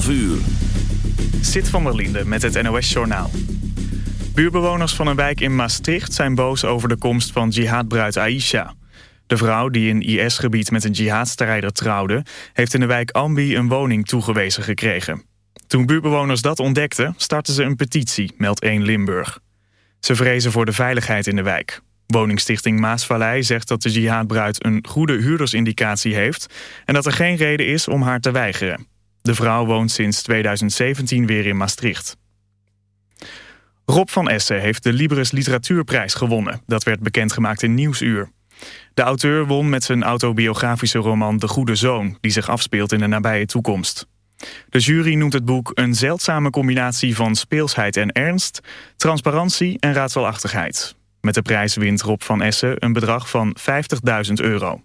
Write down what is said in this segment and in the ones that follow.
12 uur. Zit van der Linde met het NOS-journaal. Buurbewoners van een wijk in Maastricht zijn boos over de komst van jihadbruid Aisha. De vrouw die in IS-gebied met een jihadstrijder trouwde... heeft in de wijk Ambi een woning toegewezen gekregen. Toen buurbewoners dat ontdekten, startten ze een petitie, meldt 1 Limburg. Ze vrezen voor de veiligheid in de wijk. Woningstichting Maasvallei zegt dat de jihadbruid een goede huurdersindicatie heeft... en dat er geen reden is om haar te weigeren. De vrouw woont sinds 2017 weer in Maastricht. Rob van Essen heeft de Libris Literatuurprijs gewonnen. Dat werd bekendgemaakt in Nieuwsuur. De auteur won met zijn autobiografische roman De Goede Zoon... die zich afspeelt in de nabije toekomst. De jury noemt het boek een zeldzame combinatie van speelsheid en ernst... transparantie en raadselachtigheid. Met de prijs wint Rob van Essen een bedrag van 50.000 euro.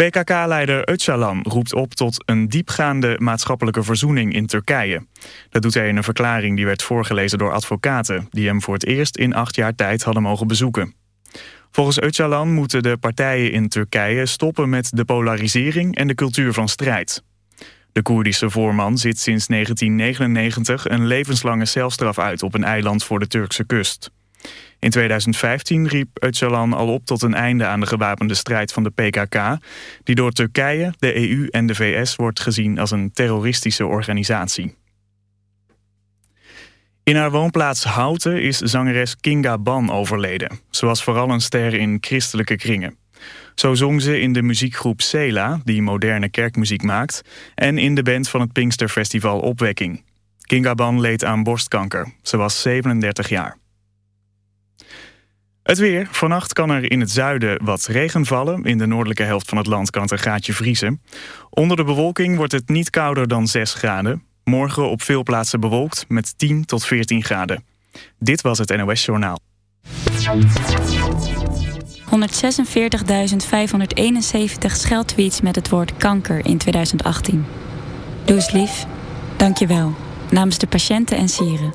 PKK-leider Öcalan roept op tot een diepgaande maatschappelijke verzoening in Turkije. Dat doet hij in een verklaring die werd voorgelezen door advocaten... die hem voor het eerst in acht jaar tijd hadden mogen bezoeken. Volgens Öcalan moeten de partijen in Turkije stoppen met de polarisering en de cultuur van strijd. De Koerdische voorman zit sinds 1999 een levenslange celstraf uit op een eiland voor de Turkse kust. In 2015 riep Öcalan al op tot een einde aan de gewapende strijd van de PKK... die door Turkije, de EU en de VS wordt gezien als een terroristische organisatie. In haar woonplaats Houten is zangeres Kinga Ban overleden. Ze was vooral een ster in christelijke kringen. Zo zong ze in de muziekgroep Sela, die moderne kerkmuziek maakt... en in de band van het Pinksterfestival Opwekking. Kinga Ban leed aan borstkanker. Ze was 37 jaar. Het weer. Vannacht kan er in het zuiden wat regen vallen. In de noordelijke helft van het land kan het een gaatje vriezen. Onder de bewolking wordt het niet kouder dan 6 graden. Morgen op veel plaatsen bewolkt met 10 tot 14 graden. Dit was het NOS Journaal. 146.571 scheldtweets met het woord kanker in 2018. Doe lief. Dank je wel. Namens de patiënten en sieren.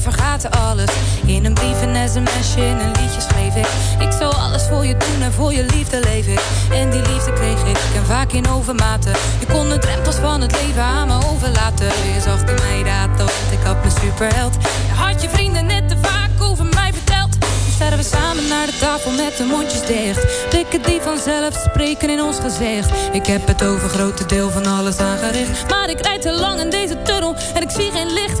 Vergaten alles. In een brief, een sms'je, in een liedje schreef ik. Ik zou alles voor je doen en voor je liefde leef ik. En die liefde kreeg ik, en vaak in overmaten. Je kon de drempels van het leven aan me overlaten. Je zag in mij dat, want ik had mijn superheld. Had je vrienden net te vaak over mij verteld. Staan we samen naar de tafel met de mondjes dicht. Blikken die vanzelf spreken in ons gezicht. Ik heb het over grote deel van alles aangericht. Maar ik rijd te lang in deze tunnel en ik zie geen licht.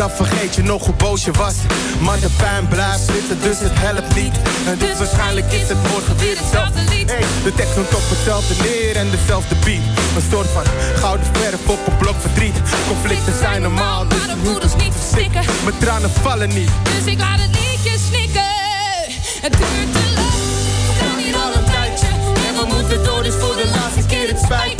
dan vergeet je nog hoe boos je was. Maar de pijn blijft zitten, dus het helpt niet. En dus, dus waarschijnlijk is het morgen weer hetzelfde lied. De tekst top op hetzelfde neer en dezelfde beat. Een soort van gouden verf op een blok verdriet. Conflicten zijn normaal, dus maar de moeders niet verstikken. Mijn tranen vallen niet, dus ik laat het liedje snikken. Het duurt te lang, we staan hier al een tijdje. En we moeten door, dus voor de laatste keer het spijt.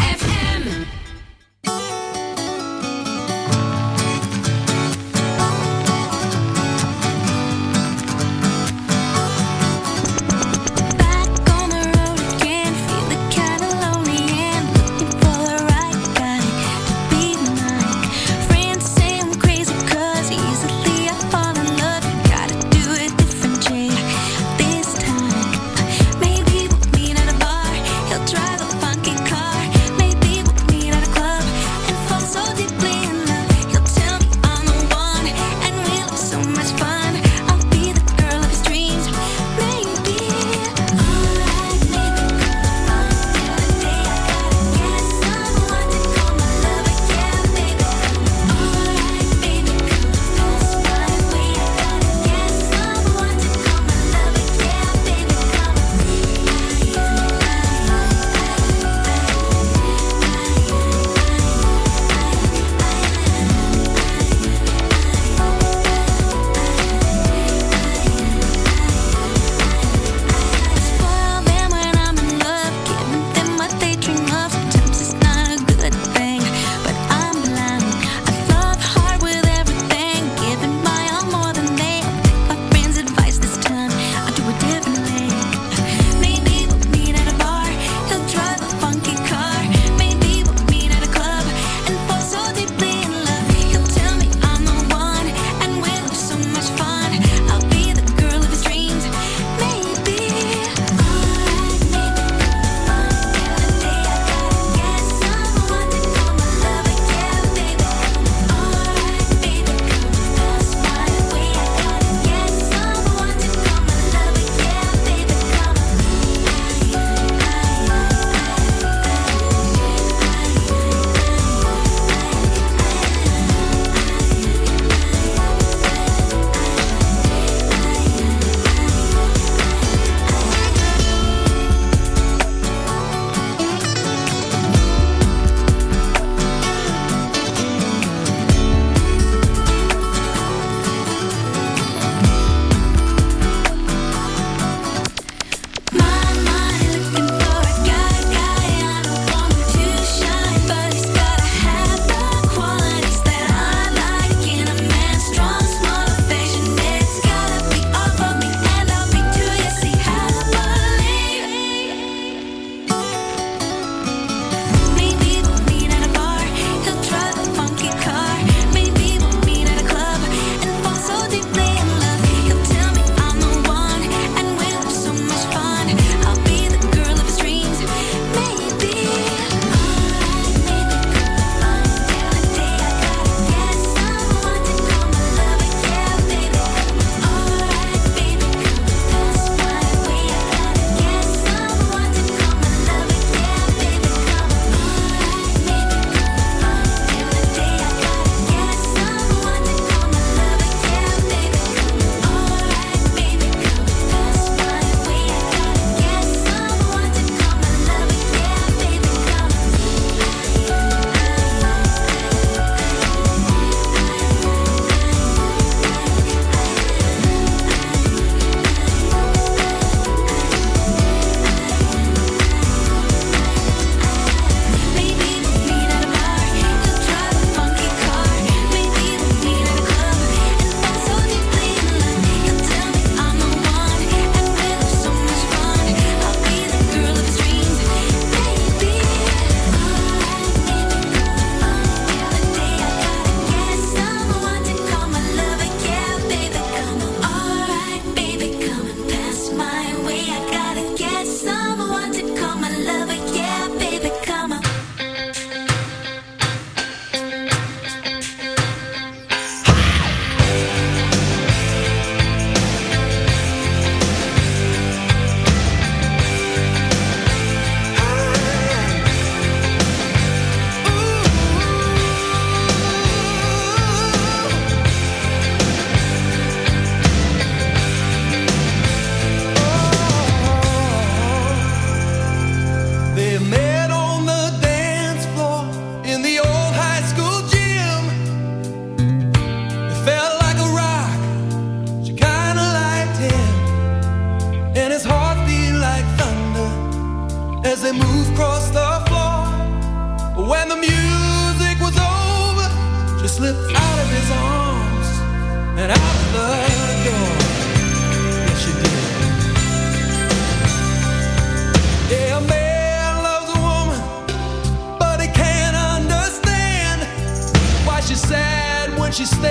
te esteja.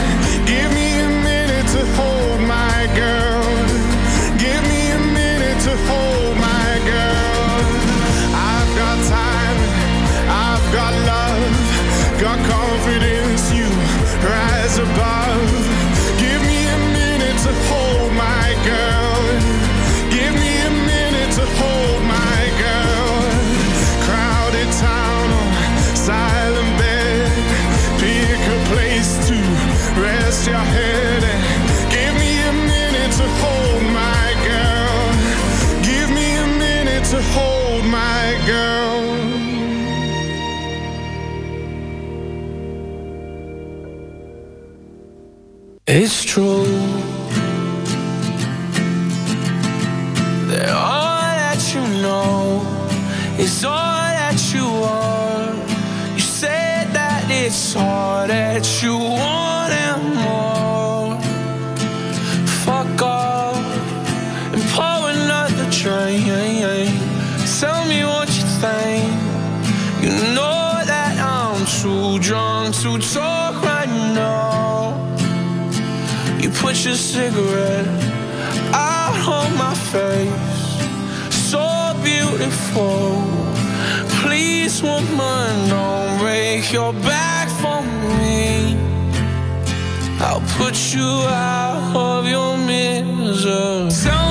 Beautiful. Please, woman, don't break your back for me. I'll put you out of your misery.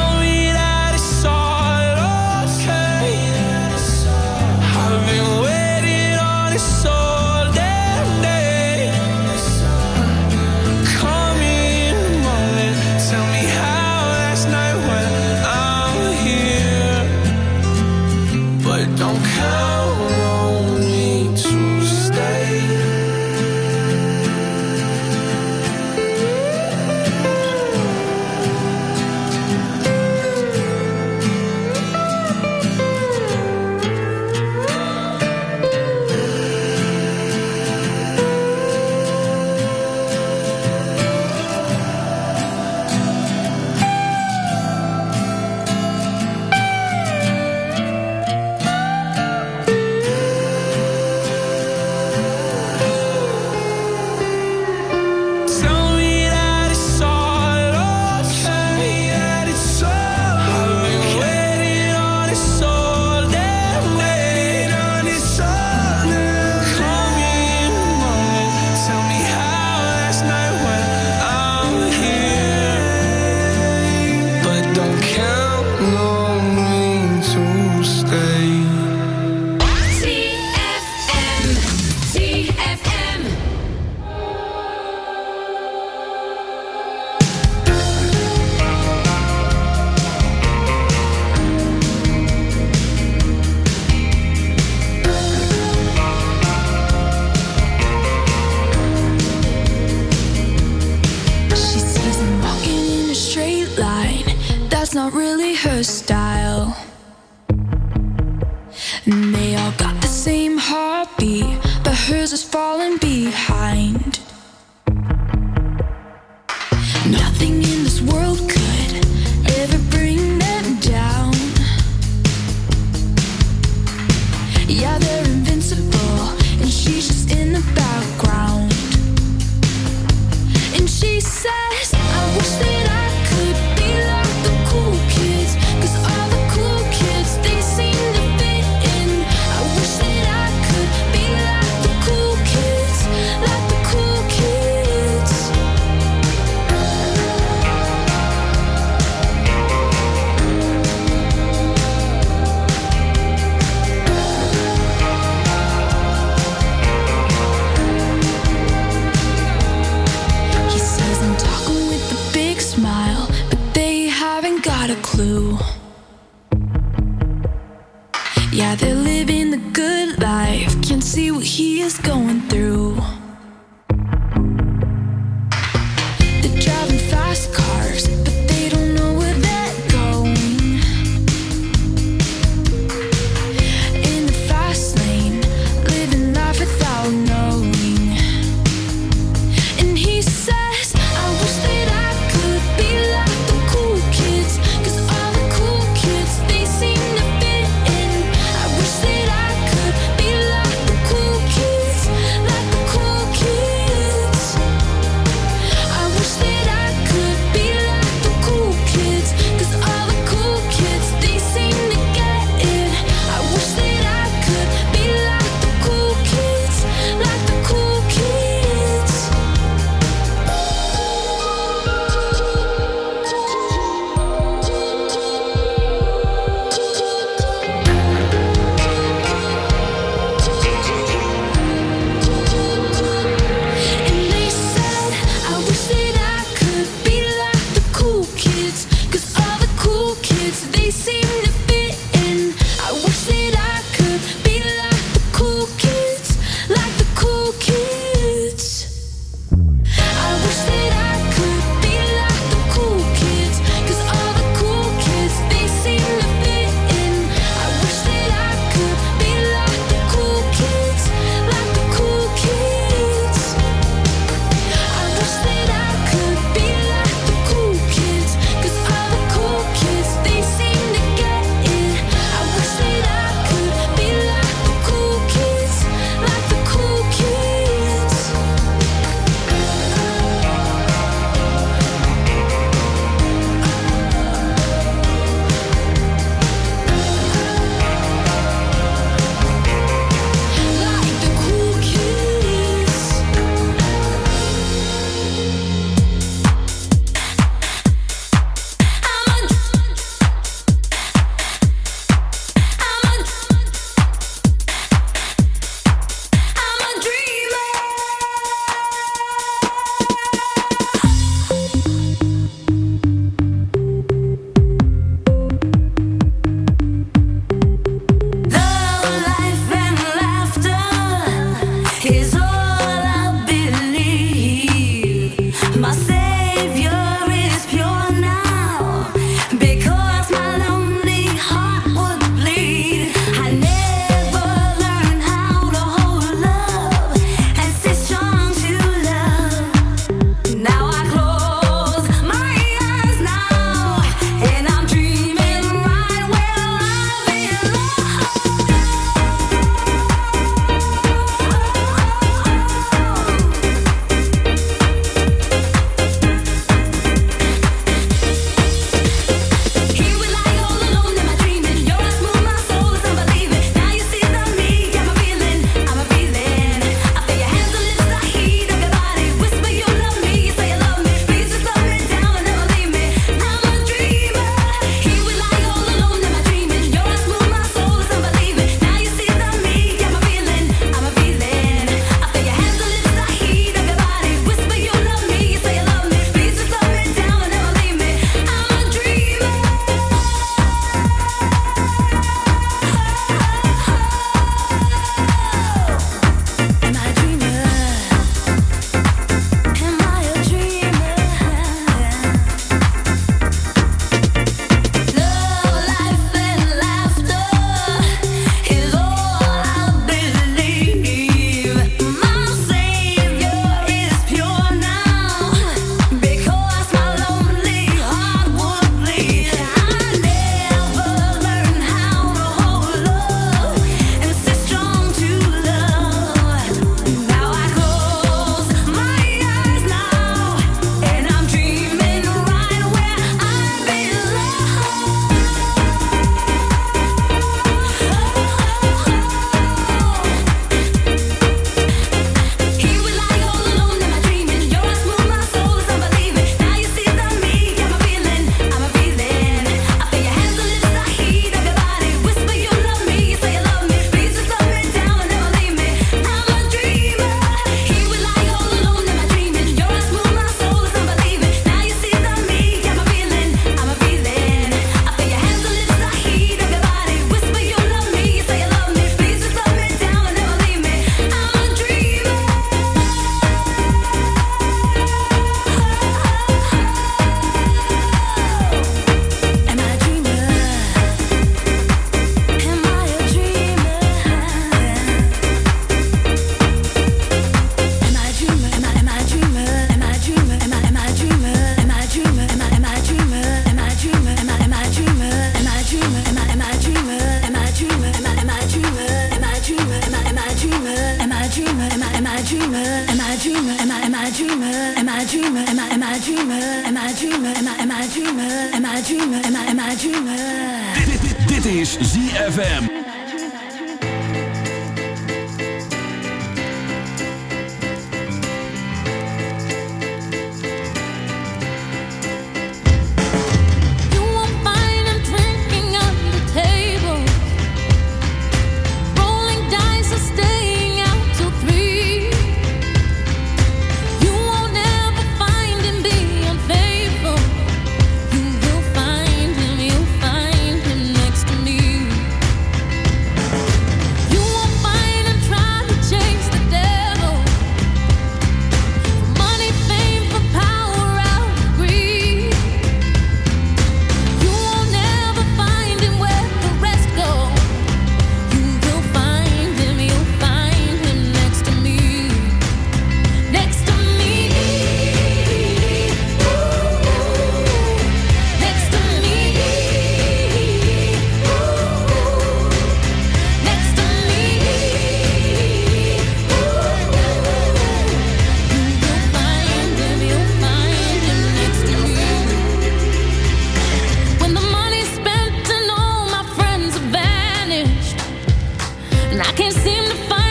to find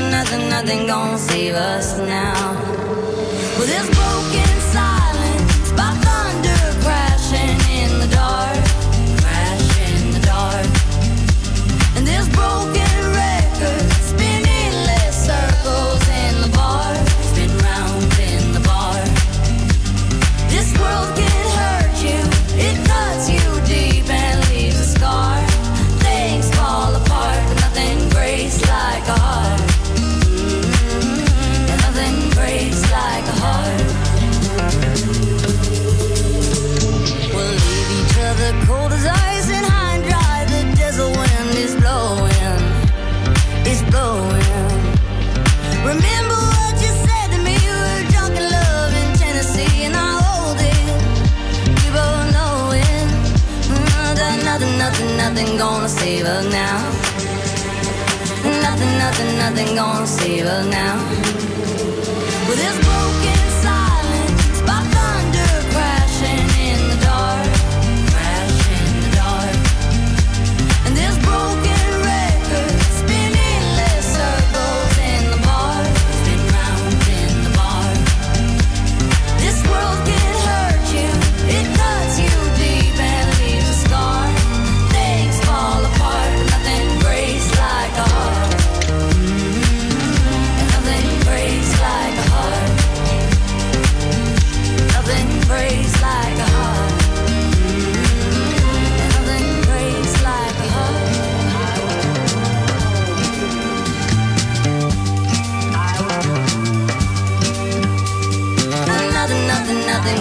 nothing, nothing, nothing gonna save us now. Well, this broken side. save now. Nothing, nothing, nothing gonna save us now. Well, this.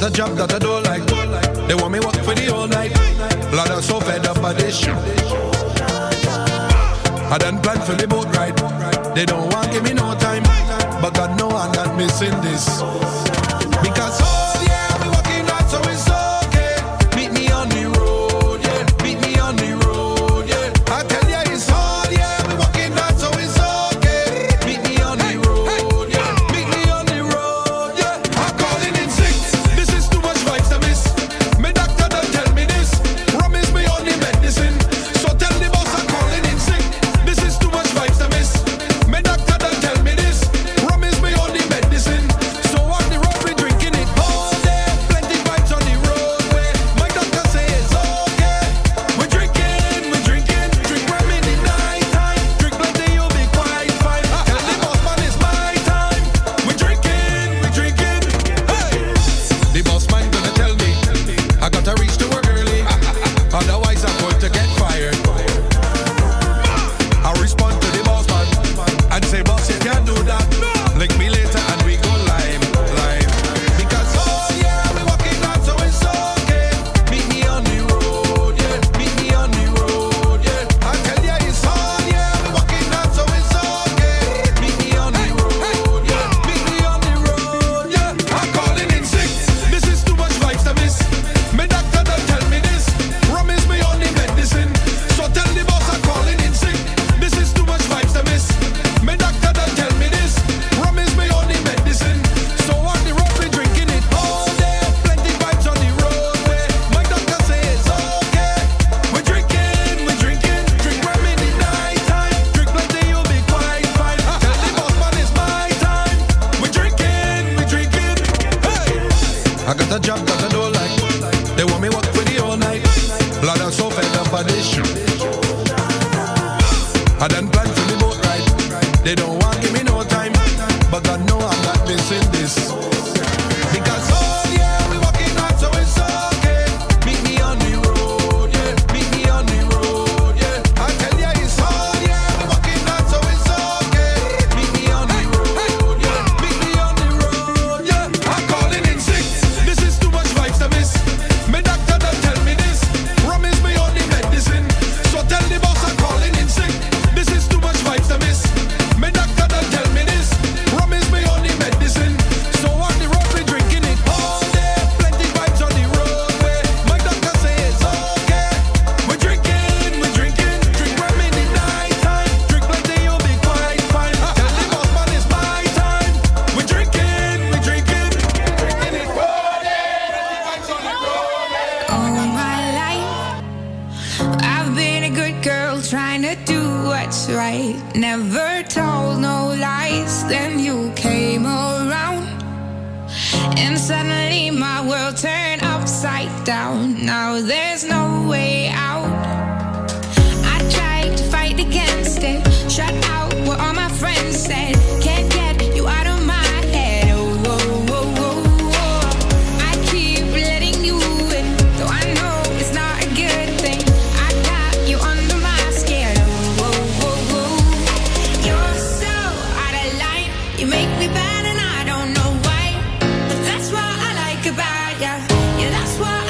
Get a job that I don't like. They want me work for the whole night. Blood I'm so fed up by this shit. I done planned for the boat ride. They don't want give me no time, but God no, I'm not missing this. got, yeah, that's why.